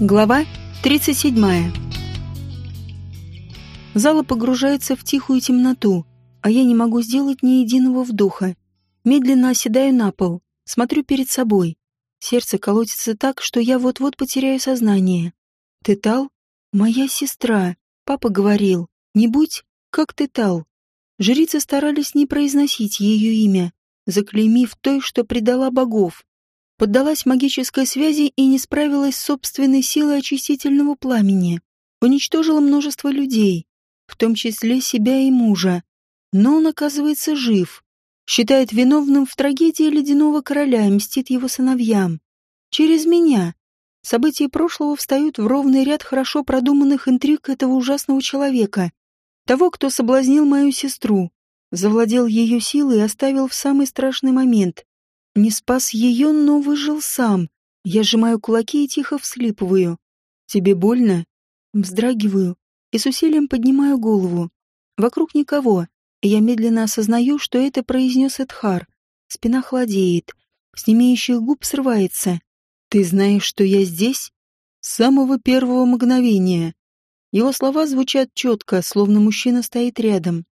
Глава 37. Зала погружается в тихую темноту, а я не могу сделать ни единого вдоха. Медленно оседаю на пол, смотрю перед собой. Сердце колотится так, что я вот-вот потеряю сознание. Тетал? Моя сестра. Папа говорил, не будь как Тетал. Жрицы старались не произносить ее имя, заклеймив той, что предала богов поддалась магической связи и не справилась с собственной силой очистительного пламени. Уничтожила множество людей, в том числе себя и мужа. Но он оказывается жив. Считает виновным в трагедии ледяного короля и мстит его сыновьям. Через меня. События прошлого встают в ровный ряд хорошо продуманных интриг этого ужасного человека. Того, кто соблазнил мою сестру, завладел ее силой и оставил в самый страшный момент. Не спас ее, но выжил сам. Я сжимаю кулаки и тихо всхлипываю. «Тебе больно?» Вздрагиваю и с усилием поднимаю голову. Вокруг никого, я медленно осознаю, что это произнес Эдхар. Спина холодеет, с немеющих губ срывается. «Ты знаешь, что я здесь?» С самого первого мгновения. Его слова звучат четко, словно мужчина стоит рядом.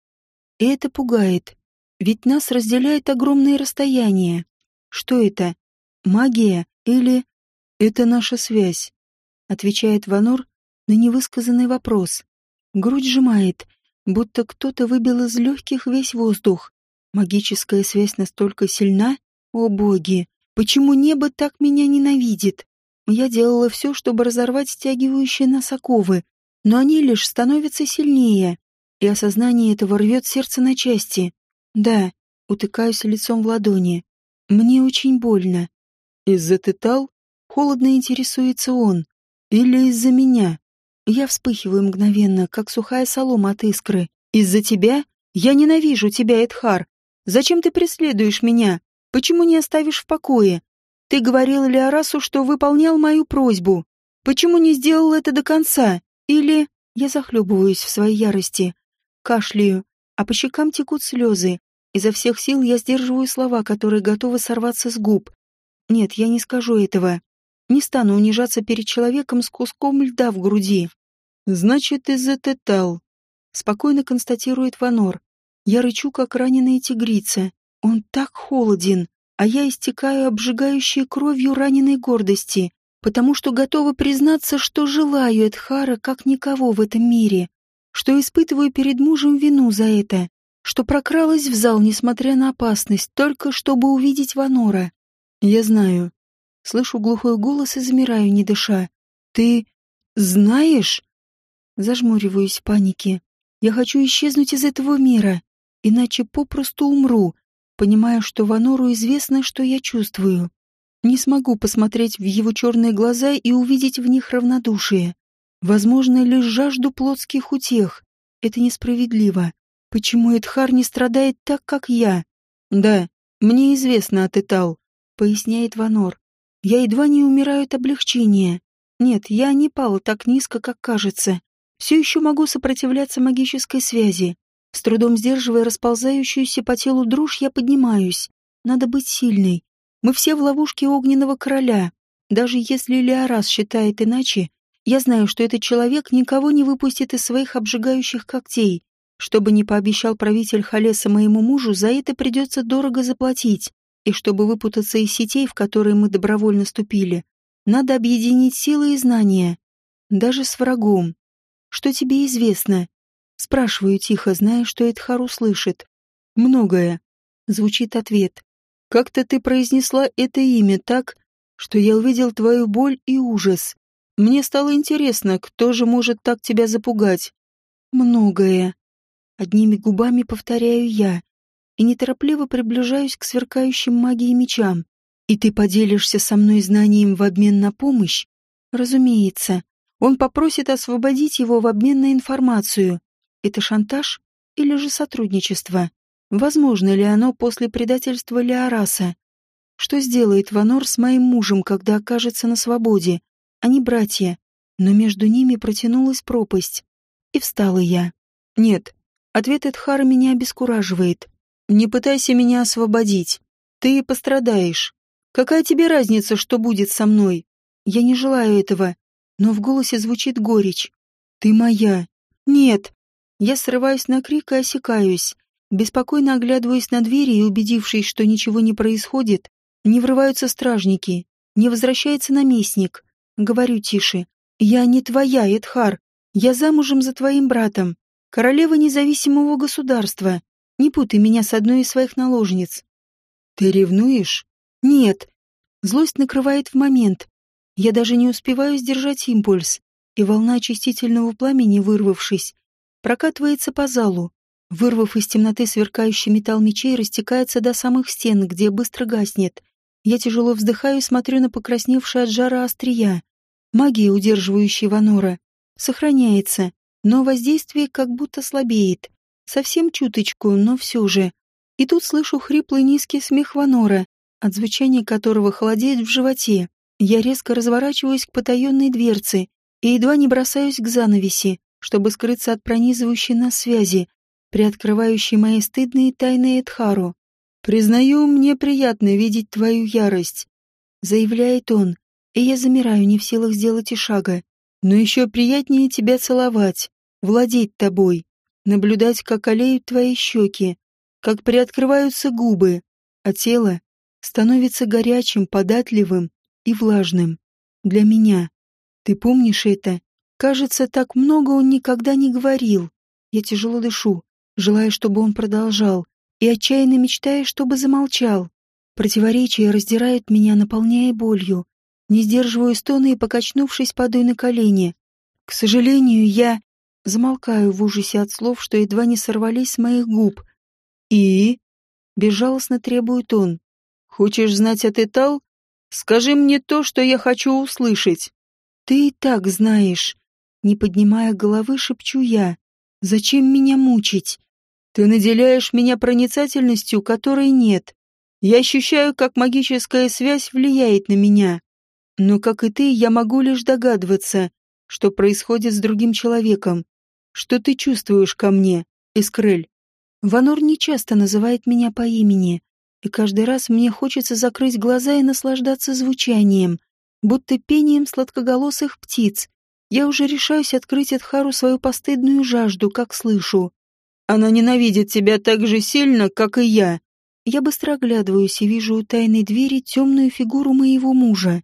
И это пугает, ведь нас разделяет огромное расстояние. Что это? Магия или... Это наша связь, отвечает Ванор на невысказанный вопрос. Грудь сжимает, будто кто-то выбил из легких весь воздух. Магическая связь настолько сильна? О боги! Почему небо так меня ненавидит? Я делала все, чтобы разорвать стягивающие нас оковы, но они лишь становятся сильнее, и осознание этого рвет сердце на части. Да, утыкаюсь лицом в ладони. Мне очень больно. Из-за Тетал? Холодно интересуется он. Или из-за меня? Я вспыхиваю мгновенно, как сухая солома от искры. Из-за тебя? Я ненавижу тебя, Эдхар. Зачем ты преследуешь меня? Почему не оставишь в покое? Ты говорил Леорасу, что выполнял мою просьбу. Почему не сделал это до конца? Или... Я захлебываюсь в своей ярости. Кашляю, а по щекам текут слезы. Изо всех сил я сдерживаю слова, которые готовы сорваться с губ. Нет, я не скажу этого. Не стану унижаться перед человеком с куском льда в груди. Значит, из-за Тетал. Спокойно констатирует Ванор. Я рычу, как раненая тигрица. Он так холоден, а я истекаю обжигающей кровью раненой гордости, потому что готова признаться, что желаю Эдхара как никого в этом мире, что испытываю перед мужем вину за это что прокралась в зал, несмотря на опасность, только чтобы увидеть Ванора. Я знаю. Слышу глухой голос и замираю, не дыша. Ты знаешь? Зажмуриваюсь в панике. Я хочу исчезнуть из этого мира, иначе попросту умру, понимая, что Ванору известно, что я чувствую. Не смогу посмотреть в его черные глаза и увидеть в них равнодушие. Возможно, лишь жажду плотских утех. Это несправедливо. Почему Эдхар не страдает так, как я? Да, мне известно от Этал, поясняет Ванор. Я едва не умираю от облегчения. Нет, я не пала так низко, как кажется. Все еще могу сопротивляться магической связи. С трудом сдерживая расползающуюся по телу дрожь, я поднимаюсь. Надо быть сильной. Мы все в ловушке огненного короля. Даже если Леорас считает иначе, я знаю, что этот человек никого не выпустит из своих обжигающих когтей. Что бы ни пообещал правитель Халеса моему мужу, за это придется дорого заплатить. И чтобы выпутаться из сетей, в которые мы добровольно ступили, надо объединить силы и знания. Даже с врагом. Что тебе известно? Спрашиваю тихо, зная, что Эдхар услышит. Многое. Звучит ответ. Как-то ты произнесла это имя так, что я увидел твою боль и ужас. Мне стало интересно, кто же может так тебя запугать. Многое. Одними губами повторяю я и неторопливо приближаюсь к сверкающим магией мечам. И ты поделишься со мной знанием в обмен на помощь? Разумеется. Он попросит освободить его в обмен на информацию. Это шантаж или же сотрудничество? Возможно ли оно после предательства Леораса? Что сделает Ванор с моим мужем, когда окажется на свободе? Они братья, но между ними протянулась пропасть. И встала я. Нет, Ответ Эдхара меня обескураживает. «Не пытайся меня освободить. Ты пострадаешь. Какая тебе разница, что будет со мной? Я не желаю этого. но в голосе звучит горечь. «Ты моя!» «Нет!» Я срываюсь на крик и осекаюсь. Беспокойно оглядываюсь на двери и, убедившись, что ничего не происходит, не врываются стражники, не возвращается наместник. Говорю тише. «Я не твоя, Эдхар. Я замужем за твоим братом. Королева независимого государства. Не путай меня с одной из своих наложниц». «Ты ревнуешь?» «Нет». Злость накрывает в момент. Я даже не успеваю сдержать импульс, и волна очистительного пламени, вырвавшись, прокатывается по залу, вырвав из темноты сверкающий металл мечей, растекается до самых стен, где быстро гаснет. Я тяжело вздыхаю и смотрю на покрасневшие от жара острия. Магия, удерживающая Ванора, сохраняется, но воздействие как будто слабеет. Совсем чуточку, но все же. И тут слышу хриплый низкий смех Ванора, от звучания которого холодеет в животе. Я резко разворачиваюсь к потаенной дверце и едва не бросаюсь к занавеси, чтобы скрыться от пронизывающей нас связи, приоткрывающей мои стыдные тайны Эдхару. «Признаю, мне приятно видеть твою ярость», — заявляет он, и я замираю, не в силах сделать и шага. «Но еще приятнее тебя целовать, владеть тобой, наблюдать, как олеют твои щеки, как приоткрываются губы, а тело становится горячим, податливым и влажным. Для меня. Ты помнишь это? Кажется, так много он никогда не говорил. Я тяжело дышу, желая, чтобы он продолжал, и отчаянно мечтая, чтобы замолчал. Противоречия раздирают меня, наполняя болью. Не сдерживаю стоны и, покачнувшись, падаю на колени. К сожалению, я замолкаю в ужасе от слов, что едва не сорвались с моих губ. «И?» — безжалостно требует он. «Хочешь знать от Этал? Скажи мне то, что я хочу услышать». «Ты и так знаешь». Не поднимая головы, шепчу я. «Зачем меня мучить? Ты наделяешь меня проницательностью, которой нет. Я ощущаю, как магическая связь влияет на меня. Но, как и ты, я могу лишь догадываться, что происходит с другим человеком, что ты чувствуешь ко мне, Искрель. Ванор нечасто называет меня по имени, и каждый раз мне хочется закрыть глаза и наслаждаться звучанием, будто пением сладкоголосых птиц. Я уже решаюсь открыть Эдхару свою постыдную жажду, как слышу. Она ненавидит тебя так же сильно, как и я. Я быстро оглядываюсь и вижу у тайной двери темную фигуру моего мужа.